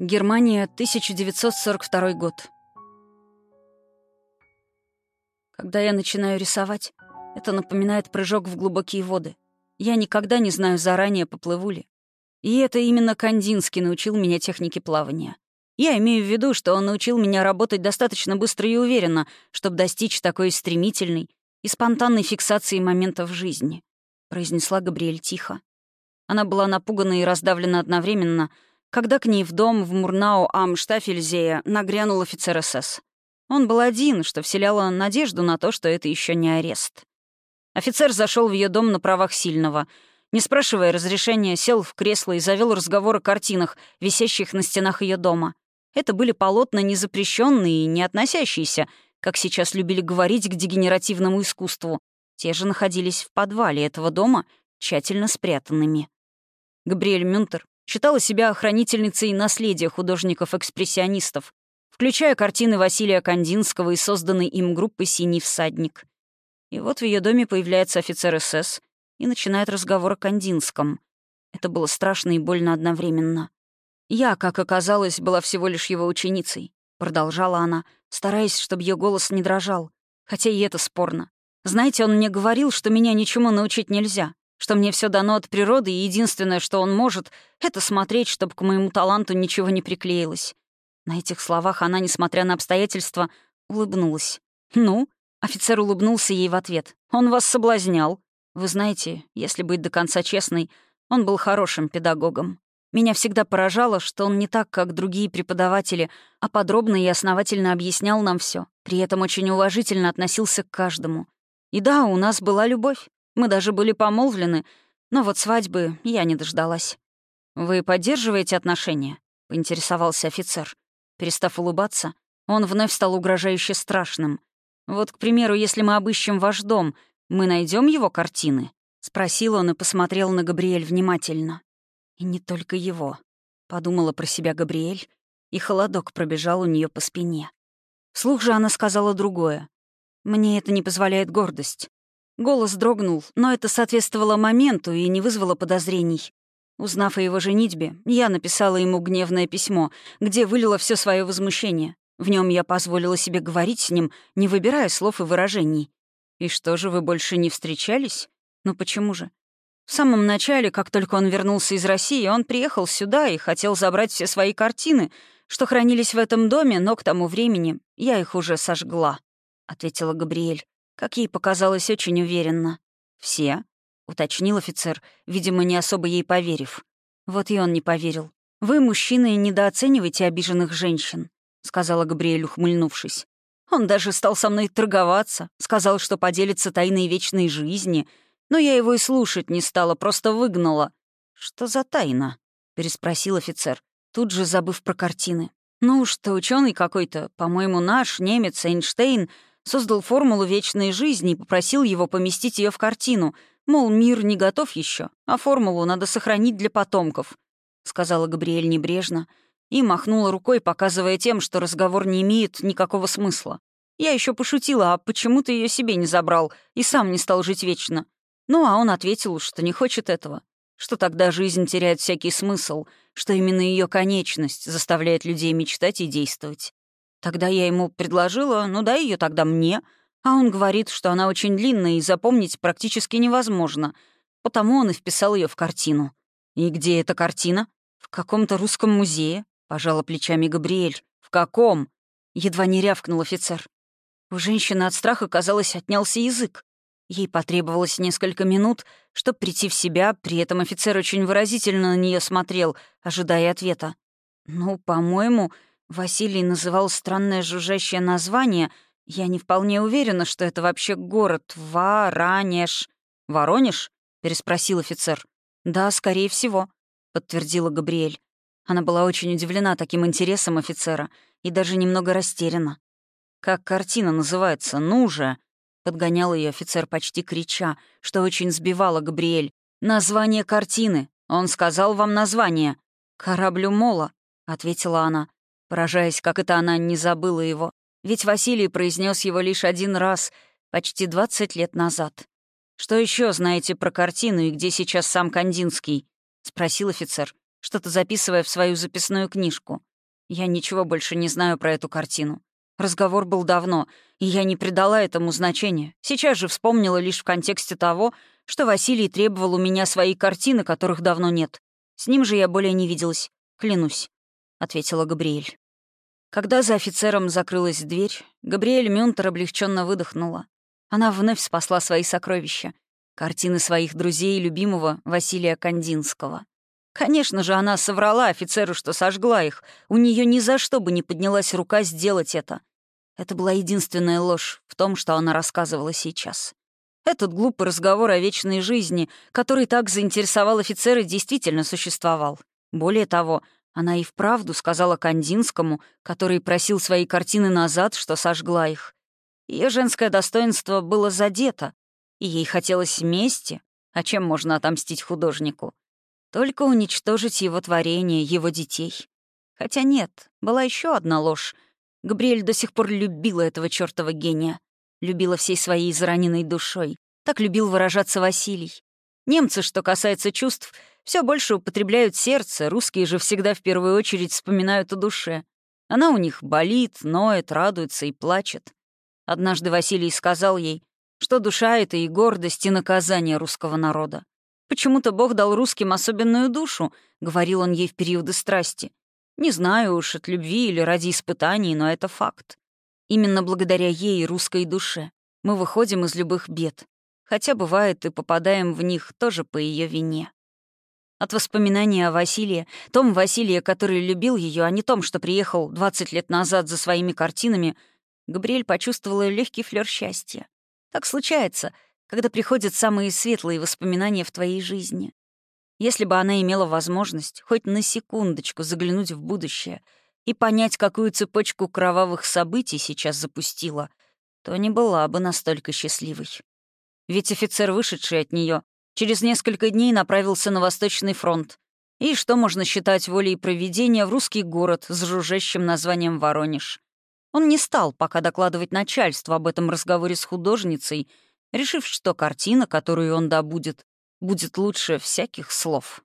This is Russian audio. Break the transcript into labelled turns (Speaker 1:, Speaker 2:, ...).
Speaker 1: Германия, 1942 год. Когда я начинаю рисовать, это напоминает прыжок в глубокие воды. Я никогда не знаю заранее, поплыву ли. И это именно Кандинский научил меня технике плавания. Я имею в виду, что он научил меня работать достаточно быстро и уверенно, чтобы достичь такой стремительной и спонтанной фиксации моментов жизни, произнесла Габриэль тихо. Она была напугана и раздавлена одновременно — когда к ней в дом в Мурнау ам Штафельзея нагрянул офицер СС. Он был один, что вселяло надежду на то, что это еще не арест. Офицер зашел в ее дом на правах сильного. Не спрашивая разрешения, сел в кресло и завел разговор о картинах, висящих на стенах ее дома. Это были полотна незапрещенные и не относящиеся, как сейчас любили говорить, к дегенеративному искусству. Те же находились в подвале этого дома, тщательно спрятанными. Габриэль Мюнтер считала себя охранительницей наследия художников-экспрессионистов, включая картины Василия Кандинского и созданной им группы «Синий всадник». И вот в ее доме появляется офицер СС и начинает разговор о Кандинском. Это было страшно и больно одновременно. «Я, как оказалось, была всего лишь его ученицей», — продолжала она, стараясь, чтобы ее голос не дрожал. Хотя и это спорно. Знаете, он мне говорил, что меня ничему научить нельзя что мне все дано от природы, и единственное, что он может, это смотреть, чтобы к моему таланту ничего не приклеилось. На этих словах она, несмотря на обстоятельства, улыбнулась. «Ну?» — офицер улыбнулся ей в ответ. «Он вас соблазнял. Вы знаете, если быть до конца честной, он был хорошим педагогом. Меня всегда поражало, что он не так, как другие преподаватели, а подробно и основательно объяснял нам все, при этом очень уважительно относился к каждому. И да, у нас была любовь. Мы даже были помолвлены, но вот свадьбы я не дождалась. «Вы поддерживаете отношения?» — поинтересовался офицер. Перестав улыбаться, он вновь стал угрожающе страшным. «Вот, к примеру, если мы обыщем ваш дом, мы найдем его картины?» — спросил он и посмотрел на Габриэль внимательно. «И не только его», — подумала про себя Габриэль, и холодок пробежал у нее по спине. Вслух же она сказала другое. «Мне это не позволяет гордость. Голос дрогнул, но это соответствовало моменту и не вызвало подозрений. Узнав о его женитьбе, я написала ему гневное письмо, где вылила все свое возмущение. В нем я позволила себе говорить с ним, не выбирая слов и выражений. «И что же, вы больше не встречались? Ну почему же?» В самом начале, как только он вернулся из России, он приехал сюда и хотел забрать все свои картины, что хранились в этом доме, но к тому времени я их уже сожгла, — ответила Габриэль как ей показалось очень уверенно. «Все?» — уточнил офицер, видимо, не особо ей поверив. Вот и он не поверил. «Вы, мужчины, недооцениваете обиженных женщин», — сказала Габриэль, ухмыльнувшись. «Он даже стал со мной торговаться, сказал, что поделится тайной вечной жизни, но я его и слушать не стала, просто выгнала». «Что за тайна?» — переспросил офицер, тут же забыв про картины. «Ну, что ученый какой-то, по-моему, наш, немец, Эйнштейн, создал формулу вечной жизни и попросил его поместить ее в картину, мол, мир не готов еще, а формулу надо сохранить для потомков, сказала Габриэль небрежно и махнула рукой, показывая тем, что разговор не имеет никакого смысла. Я еще пошутила, а почему ты ее себе не забрал и сам не стал жить вечно? Ну, а он ответил, что не хочет этого, что тогда жизнь теряет всякий смысл, что именно ее конечность заставляет людей мечтать и действовать. Тогда я ему предложила, ну дай ее тогда мне, а он говорит, что она очень длинная и запомнить практически невозможно, потому он и вписал ее в картину. «И где эта картина?» «В каком-то русском музее», — пожала плечами Габриэль. «В каком?» — едва не рявкнул офицер. У женщины от страха, казалось, отнялся язык. Ей потребовалось несколько минут, чтобы прийти в себя, при этом офицер очень выразительно на нее смотрел, ожидая ответа. «Ну, по-моему, Василий называл странное жужжащее название. Я не вполне уверена, что это вообще город. Воронеж. «Воронеж?» — переспросил офицер. «Да, скорее всего», — подтвердила Габриэль. Она была очень удивлена таким интересом офицера и даже немного растеряна. «Как картина называется? Ну же!» — подгонял ее офицер, почти крича, что очень сбивало Габриэль. «Название картины! Он сказал вам название!» «Кораблю Мола», — ответила она поражаясь, как это она не забыла его. Ведь Василий произнес его лишь один раз, почти 20 лет назад. «Что еще знаете про картину и где сейчас сам Кандинский?» — спросил офицер, что-то записывая в свою записную книжку. Я ничего больше не знаю про эту картину. Разговор был давно, и я не придала этому значения. Сейчас же вспомнила лишь в контексте того, что Василий требовал у меня свои картины, которых давно нет. С ним же я более не виделась, клянусь», — ответила Габриэль. Когда за офицером закрылась дверь, Габриэль Мюнтер облегченно выдохнула. Она вновь спасла свои сокровища. Картины своих друзей и любимого Василия Кандинского. Конечно же, она соврала офицеру, что сожгла их. У нее ни за что бы не поднялась рука сделать это. Это была единственная ложь в том, что она рассказывала сейчас. Этот глупый разговор о вечной жизни, который так заинтересовал офицера, действительно существовал. Более того, она и вправду сказала Кандинскому, который просил свои картины назад, что сожгла их. Ее женское достоинство было задето, и ей хотелось мести, а чем можно отомстить художнику? Только уничтожить его творение, его детей. Хотя нет, была еще одна ложь. Габриэль до сих пор любила этого чертова гения. Любила всей своей израненной душой. Так любил выражаться Василий. Немцы, что касается чувств, все больше употребляют сердце, русские же всегда в первую очередь вспоминают о душе. Она у них болит, ноет, радуется и плачет. Однажды Василий сказал ей, что душа — это и гордость, и наказание русского народа. Почему-то Бог дал русским особенную душу, говорил он ей в периоды страсти. Не знаю уж, от любви или ради испытаний, но это факт. Именно благодаря ей, русской душе, мы выходим из любых бед. Хотя, бывает, и попадаем в них тоже по ее вине. От воспоминания о Василии, том Василия, который любил ее, а не том, что приехал 20 лет назад за своими картинами, Габриэль почувствовала легкий флёр счастья. Так случается, когда приходят самые светлые воспоминания в твоей жизни. Если бы она имела возможность хоть на секундочку заглянуть в будущее и понять, какую цепочку кровавых событий сейчас запустила, то не была бы настолько счастливой. Ведь офицер, вышедший от нее, через несколько дней направился на Восточный фронт. И что можно считать волей проведения в русский город с жужжащим названием Воронеж. Он не стал пока докладывать начальству об этом разговоре с художницей, решив, что картина, которую он добудет, будет лучше всяких слов.